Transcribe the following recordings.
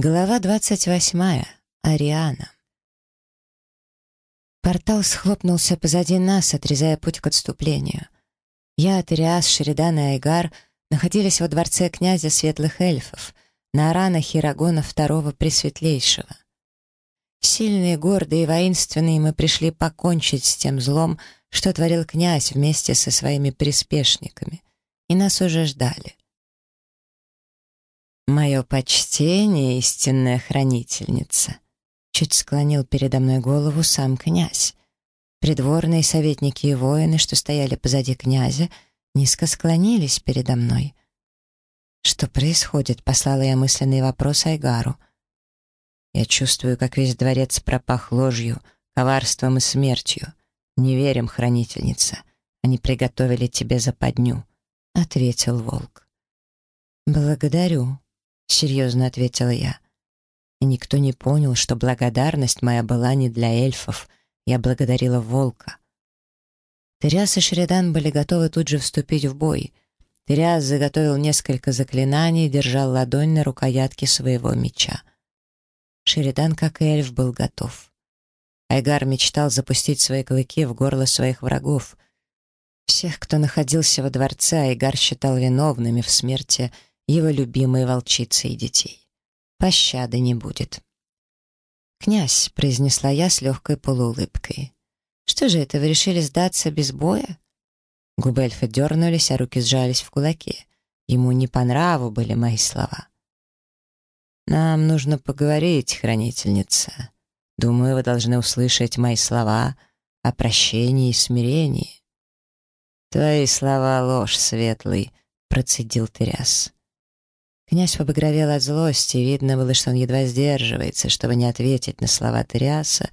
Глава 28. Ариана. Портал схлопнулся позади нас, отрезая путь к отступлению. Я, Атриас, Шеридан и Айгар находились во дворце князя Светлых Эльфов, на аранах Ирагона второго Пресветлейшего. Сильные, гордые и воинственные мы пришли покончить с тем злом, что творил князь вместе со своими приспешниками, и нас уже ждали. «Мое почтение, истинная хранительница!» Чуть склонил передо мной голову сам князь. Придворные советники и воины, что стояли позади князя, низко склонились передо мной. «Что происходит?» — послала я мысленный вопрос Айгару. «Я чувствую, как весь дворец пропах ложью, коварством и смертью. Не верим, хранительница. Они приготовили тебе западню», — ответил волк. «Благодарю», серьезно ответила я. И никто не понял, что благодарность моя была не для эльфов. Я благодарила волка. Тыряс и Шеридан были готовы тут же вступить в бой. Тыряс заготовил несколько заклинаний и держал ладонь на рукоятке своего меча. Шеридан, как и эльф, был готов. Айгар мечтал запустить свои клыки в горло своих врагов. Всех, кто находился во дворце, Айгар считал виновными в смерти Шеридана его любимой и детей. Пощады не будет. «Князь», — произнесла я с легкой полуулыбкой. «Что же это, вы решили сдаться без боя?» Губы эльфа дернулись, а руки сжались в кулаки. Ему не по нраву были мои слова. «Нам нужно поговорить, хранительница. Думаю, вы должны услышать мои слова о прощении и смирении». «Твои слова — ложь, светлый», — процедил Теряс. Князь побагровел от злости, видно было, что он едва сдерживается, чтобы не ответить на слова Тариаса,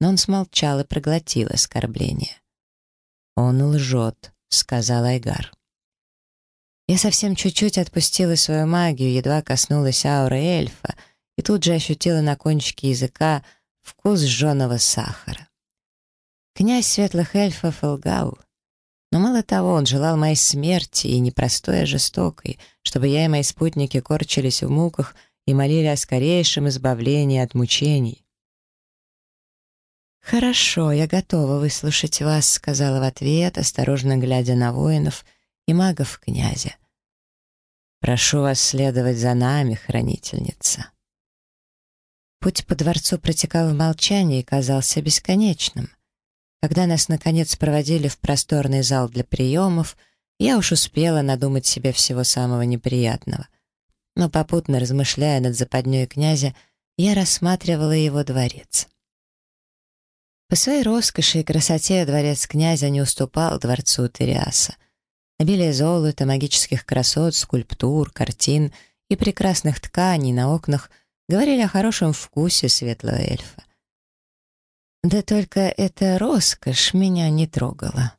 но он смолчал и проглотил оскорбление. «Он лжет», — сказал Айгар. Я совсем чуть-чуть отпустила свою магию, едва коснулась ауры эльфа, и тут же ощутила на кончике языка вкус жженого сахара. Князь светлых эльфов лгал. Но мало того, он желал моей смерти и непростой, а жестокой, чтобы я и мои спутники корчились в муках и молили о скорейшем избавлении от мучений. «Хорошо, я готова выслушать вас», — сказала в ответ, осторожно глядя на воинов и магов князя. «Прошу вас следовать за нами, хранительница». Путь по дворцу протекал в молчании и казался бесконечным. Когда нас, наконец, проводили в просторный зал для приемов, я уж успела надумать себе всего самого неприятного. Но попутно размышляя над западней князя, я рассматривала его дворец. По своей роскоши и красоте дворец князя не уступал дворцу Териаса. Обилие золота, магических красот, скульптур, картин и прекрасных тканей на окнах говорили о хорошем вкусе светлого эльфа. Да только эта роскошь меня не трогала.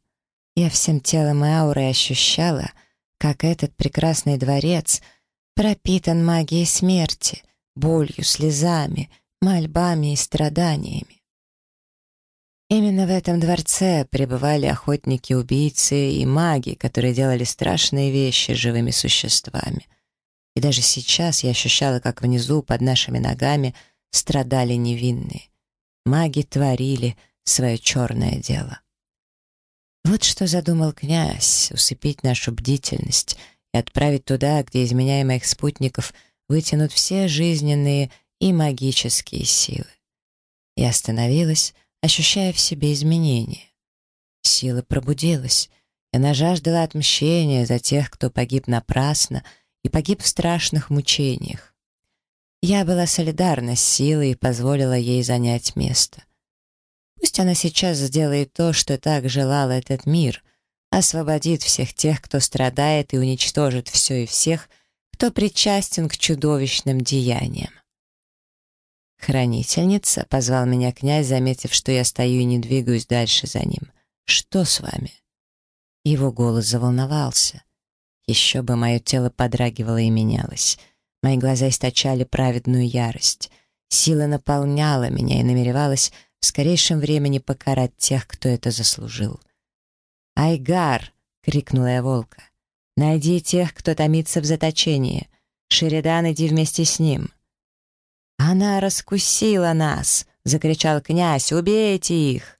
Я всем телом и аурой ощущала, как этот прекрасный дворец пропитан магией смерти, болью, слезами, мольбами и страданиями. Именно в этом дворце пребывали охотники-убийцы и маги, которые делали страшные вещи живыми существами. И даже сейчас я ощущала, как внизу под нашими ногами страдали невинные маги творили свое черное дело. Вот что задумал князь — усыпить нашу бдительность и отправить туда, где изменяемых спутников вытянут все жизненные и магические силы. Я остановилась, ощущая в себе изменения. Сила пробудилась. Она жаждала отмщения за тех, кто погиб напрасно и погиб в страшных мучениях. Я была солидарна с силой и позволила ей занять место. Пусть она сейчас сделает то, что так желал этот мир, освободит всех тех, кто страдает, и уничтожит все и всех, кто причастен к чудовищным деяниям. «Хранительница», — позвал меня князь, заметив, что я стою и не двигаюсь дальше за ним. «Что с вами?» Его голос заволновался. Еще бы мое тело подрагивало и менялось. Мои глаза источали праведную ярость. Сила наполняла меня и намеревалась в скорейшем времени покарать тех, кто это заслужил. «Айгар!» — крикнула я волка. «Найди тех, кто томится в заточении. Шеридан, иди вместе с ним». «Она раскусила нас!» — закричал князь. «Убейте их!»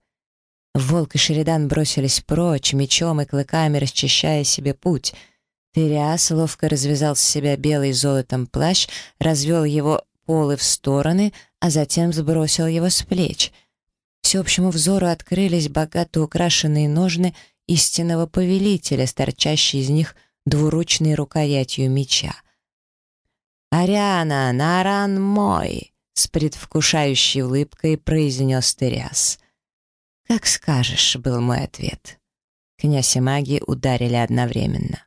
Волк и Шеридан бросились прочь, мечом и клыками расчищая себе путь — Переасоловка развязал с себя белый золотом плащ, развел его полы в стороны, а затем сбросил его с плеч. Всеобщему взору открылись богато украшенные ножны истинного повелителя, торчащие из них двуручной рукоятью меча. «Ариана, наран мой!» — с предвкушающей улыбкой произнес Тыриас. «Как скажешь», — был мой ответ. Князь и маги ударили одновременно.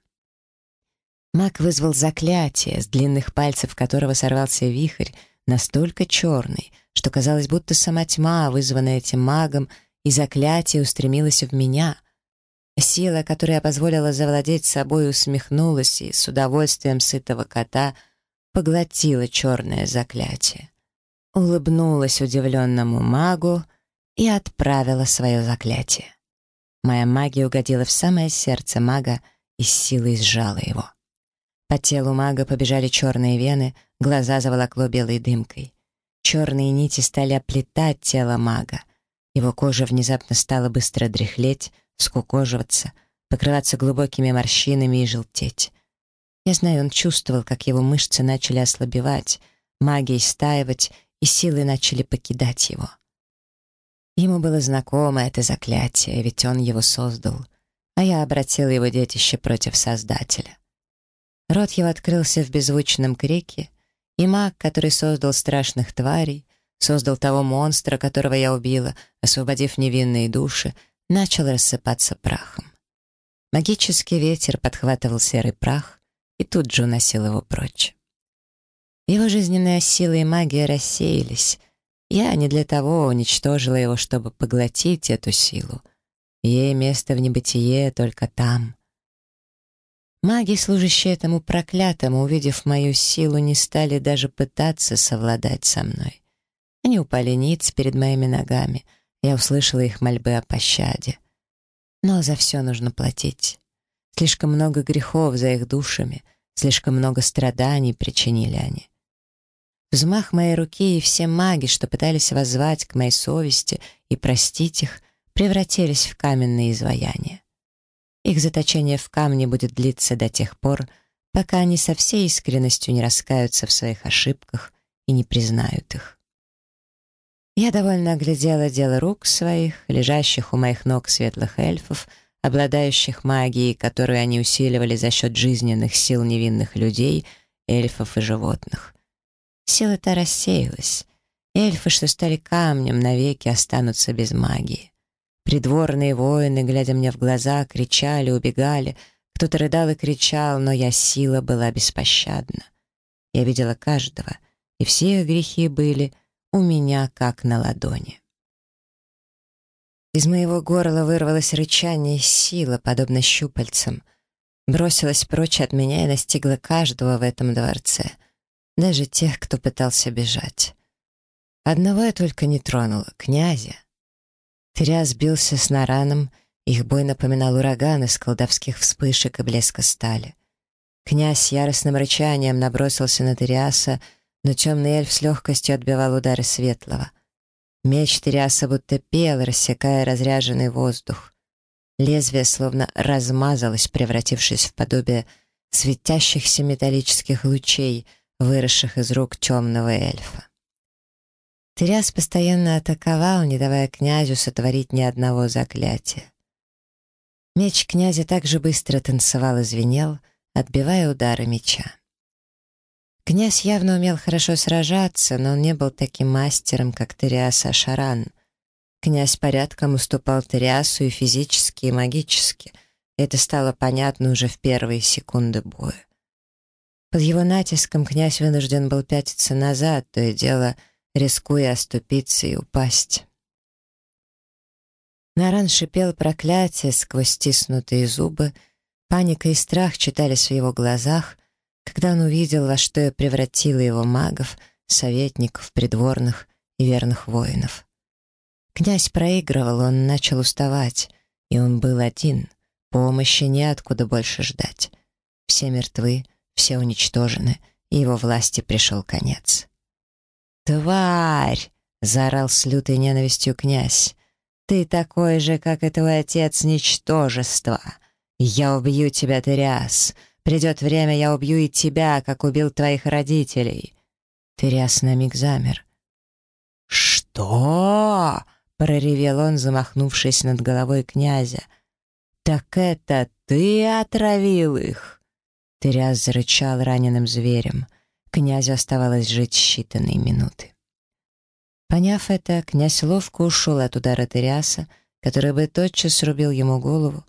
Мак вызвал заклятие с длинных пальцев которого сорвался вихрь, настолько черный, что казалось, будто сама тьма, вызванная этим магом, и заклятие устремилось в меня. Сила, которая позволила завладеть собой, усмехнулась и с удовольствием сытого кота поглотила черное заклятие. Улыбнулась удивленному магу и отправила свое заклятие. Моя магия угодила в самое сердце мага и силой сжала его. По телу мага побежали черные вены, глаза заволокло белой дымкой. Черные нити стали оплетать тело мага. Его кожа внезапно стала быстро дряхлеть, скукоживаться, покрываться глубокими морщинами и желтеть. Я знаю, он чувствовал, как его мышцы начали ослабевать, магия истаивать и силы начали покидать его. Ему было знакомо это заклятие, ведь он его создал, а я обратил его детище против Создателя. Рот его открылся в беззвучном крике, и маг, который создал страшных тварей, создал того монстра, которого я убила, освободив невинные души, начал рассыпаться прахом. Магический ветер подхватывал серый прах и тут же уносил его прочь. Его жизненная сила и магия рассеялись. Я не для того уничтожила его, чтобы поглотить эту силу. Ей место в небытие только там, Маги, служащие этому проклятому, увидев мою силу, не стали даже пытаться совладать со мной. Они упали ниц перед моими ногами. Я услышала их мольбы о пощаде. Но за все нужно платить. Слишком много грехов за их душами, слишком много страданий причинили они. Взмах моей руки и все маги, что пытались воззвать к моей совести и простить их, превратились в каменные изваяния. Их заточение в камне будет длиться до тех пор, пока они со всей искренностью не раскаются в своих ошибках и не признают их. Я довольно оглядела дело рук своих, лежащих у моих ног светлых эльфов, обладающих магией, которую они усиливали за счет жизненных сил невинных людей, эльфов и животных. Сила-то рассеялась. Эльфы, что стали камнем, навеки останутся без магии. Придворные воины, глядя мне в глаза, кричали, убегали. Кто-то рыдал и кричал, но я сила была беспощадна. Я видела каждого, и все грехи были у меня как на ладони. Из моего горла вырвалось рычание сила, подобно щупальцам. Бросилась прочь от меня и настигла каждого в этом дворце, даже тех, кто пытался бежать. Одного я только не тронула — князя. Переозбился с нараном, их бой напоминал ураган из колдовских вспышек и блеска стали. Князь яростным рычанием набросился на Тириаса, но темный эльф с легкостью отбивал удары светлого. Меч Тириаса будто пел, рассекая разряженный воздух. Лезвие словно размазалось, превратившись в подобие светящихся металлических лучей, выросших из рук темного эльфа. Теряс постоянно атаковал, не давая князю сотворить ни одного заклятия. Меч князя также быстро танцевал и звенел, отбивая удары меча. Князь явно умел хорошо сражаться, но он не был таким мастером, как Териас Ашаран. Князь порядком уступал Териасу и физически, и магически. Это стало понятно уже в первые секунды боя. Под его натиском князь вынужден был пятиться назад, то и дело — рискуя оступиться и упасть. Наран шипел проклятие сквозь стиснутые зубы, паника и страх читались в его глазах, когда он увидел, во что я превратила его магов, советников, придворных и верных воинов. Князь проигрывал, он начал уставать, и он был один, помощи неоткуда больше ждать. Все мертвы, все уничтожены, и его власти пришел конец. «Тварь!» — заорал с лютой ненавистью князь. «Ты такой же, как и твой отец, ничтожество! Я убью тебя, Тыриас! Придет время, я убью и тебя, как убил твоих родителей!» Тыриас на миг замер. «Что?» — проревел он, замахнувшись над головой князя. «Так это ты отравил их!» Тыряс зарычал раненым зверем князю оставалось жить считанные минуты. Поняв это, князь ловко ушел от удара Териаса, который бы тотчас рубил ему голову,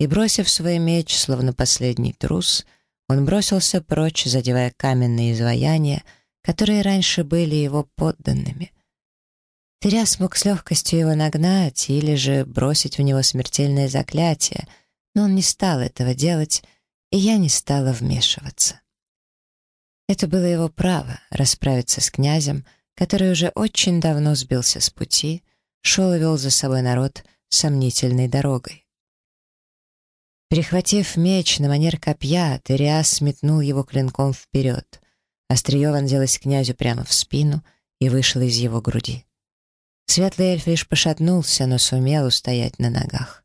и, бросив свой меч, словно последний трус, он бросился прочь, задевая каменные изваяния, которые раньше были его подданными. Теряс мог с легкостью его нагнать или же бросить в него смертельное заклятие, но он не стал этого делать, и я не стала вмешиваться. Это было его право — расправиться с князем, который уже очень давно сбился с пути, шел и вел за собой народ сомнительной дорогой. Прихватив меч на манер копья, Териас метнул его клинком вперед. Острие вонзилось князю прямо в спину и вышло из его груди. Светлый эльф лишь пошатнулся, но сумел устоять на ногах.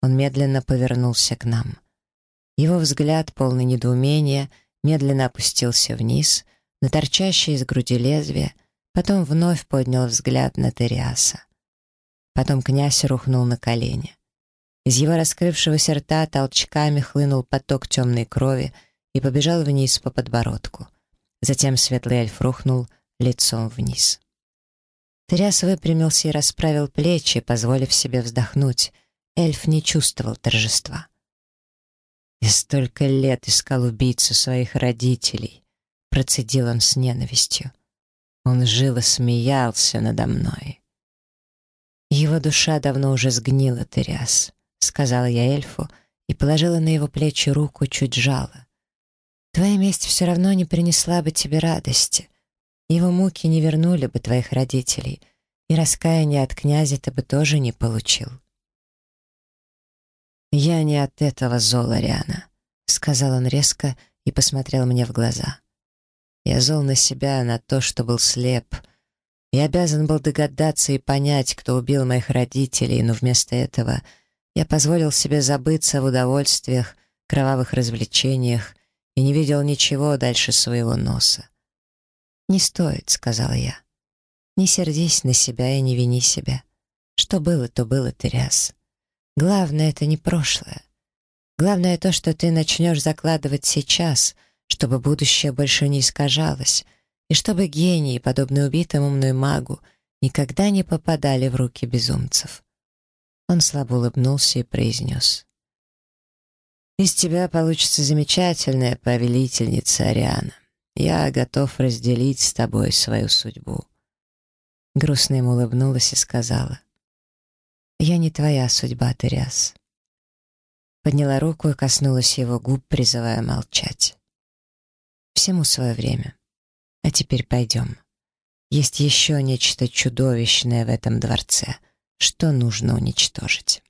Он медленно повернулся к нам. Его взгляд, полный недоумения — медленно опустился вниз, на торчащее из груди лезвие, потом вновь поднял взгляд на Териаса. Потом князь рухнул на колени. Из его раскрывшегося рта толчками хлынул поток темной крови и побежал вниз по подбородку. Затем светлый эльф рухнул лицом вниз. Тряс выпрямился и расправил плечи, позволив себе вздохнуть. Эльф не чувствовал торжества и столько лет искал убийцу своих родителей», — процедил он с ненавистью. Он жил и смеялся надо мной. «Его душа давно уже сгнила, Теряс», — сказала я эльфу и положила на его плечи руку чуть жало. «Твоя месть все равно не принесла бы тебе радости. Его муки не вернули бы твоих родителей, и раскаяние от князя ты бы тоже не получил». Я не от этого зол, Ариана», — сказал он резко и посмотрел мне в глаза. «Я зол на себя, на то, что был слеп. Я обязан был догадаться и понять, кто убил моих родителей, но вместо этого я позволил себе забыться в удовольствиях, кровавых развлечениях и не видел ничего дальше своего носа. «Не стоит», — сказала я. «Не сердись на себя и не вини себя. Что было, то было, Тереза. Главное — это не прошлое. Главное то, что ты начнешь закладывать сейчас, чтобы будущее больше не искажалось, и чтобы гении, подобно убитому мной магу, никогда не попадали в руки безумцев. Он слабо улыбнулся и произнес. «Из тебя получится замечательная повелительница Ариана. Я готов разделить с тобой свою судьбу». Грустно ему улыбнулась и сказала. Я не твоя судьба, Дариас. Подняла руку и коснулась его губ, призывая молчать. Всему свое время. А теперь пойдем. Есть еще нечто чудовищное в этом дворце, что нужно уничтожить.